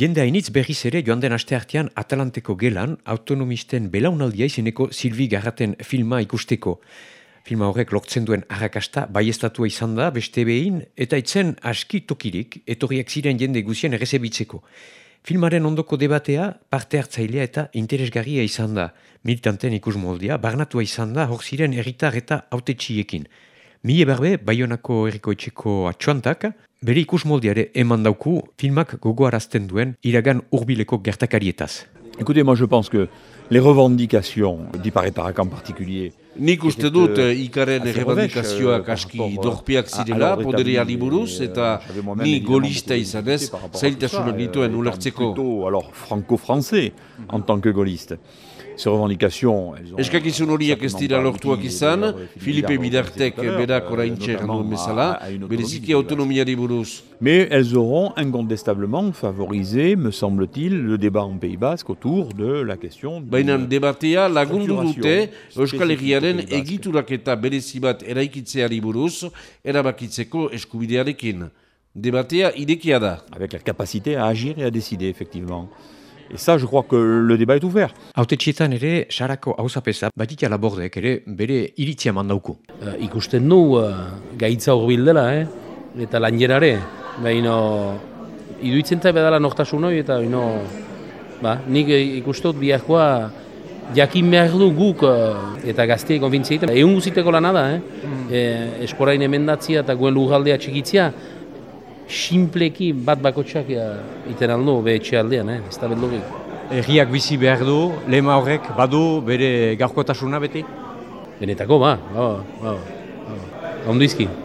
Jende hainitz berriz ere joan den aste artean Atalanteko gelan autonomisten belaunaldia izeneko Silvi Garraten filma ikusteko. Filma horrek lortzen duen arrakasta baiestatua izan da beste behin eta itzen aski tokirik etorriak ziren jende guzien errezebitzeko. Filmaren ondoko debatea parte hartzailea eta interesgarria izan da. Militanten ikus moldia, barnatua izan da hor ziren erritar eta autetxiekin. Mie berbe, Bayonako erikoetxeko atxuantak, bere ikus moldiare eman dauku filmak gogoarazten duen iragan urbileko gertakarietaz. Écoutez, moi je pense que les revendications d'Iparetarrak en particulier Nik uste dut ikaren errebandikazioak aski dorpiak zirela poderiari buruz eta ni golista izanez zailtasunak dituen ulertzeko. Alors franco-français en tant que revendications... Eskakizun horiek ez dira lortuak izan, Filipe Bidartek berak orain duen bezala, bereziki autonomiari buruz. Mais elles auront incontestablement favorisé, me semble-t-il, le débat en Pays Basque autour de la question... Baina debatea lagundu dute Euskal Herriaren egiturak eta berezi bat eraikitzeari buruz, erabakitzeko eskubidearekin. Debatea idekia da. Avec la capacité à agir et à décider, effectivement. Et ça, je crois que le débat est ouvert. Haute txietan ere, sarako hausapesa, batik alabordek ere bere iritzia mandauku. Uh, ikusten nu, uh, gaitza horbil dela, eh? eta lan jerare. Baina, iduitzen eta bedala nortasun hori, eta ino, ba, nik ikustot biakoa jakin behar du guk uh, eta gazteek konfintzia egiten. Egun guziteko lana da, eh? Mm. E, esporain emendatzia eta guen lugaldea txikitzia, simpleki bat bakotxak iten aldo behetxe aldean, eh? ez da beldogik. Erriak bizi behar du, lema horrek badu bere gaurkotasuna beti? Benetako ba, ba, ba, ba. ba.